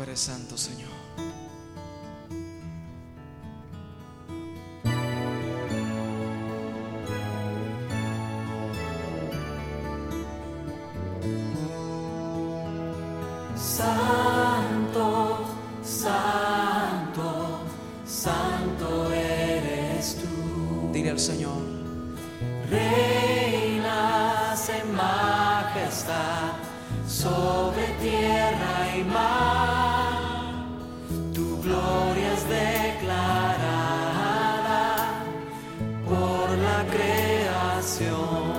Tú eres santo, Señor. Santo, santo, santo eres tú. Dile al Señor. Reinas en majestad sobre tierra y mar. Creación.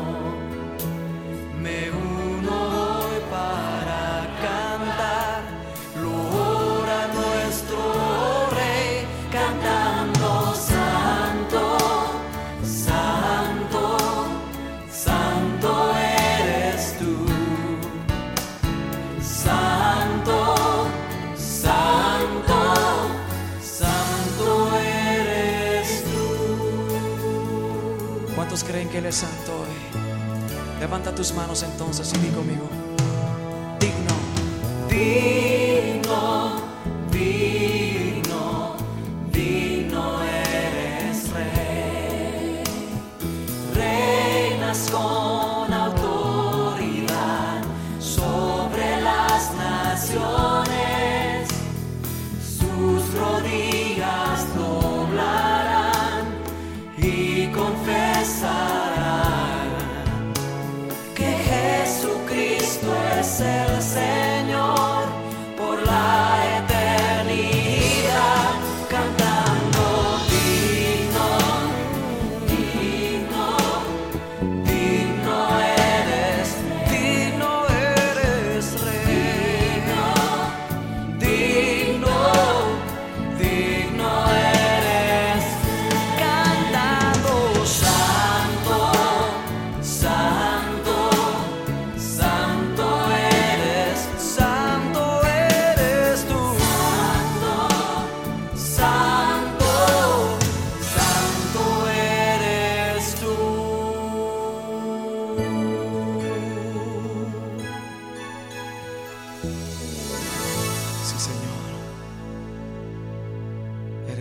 ¿Cuántos creen que Él es santo hoy? Levanta tus manos entonces y di conmigo. Digno. Digno, confesarán que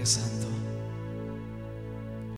interesante.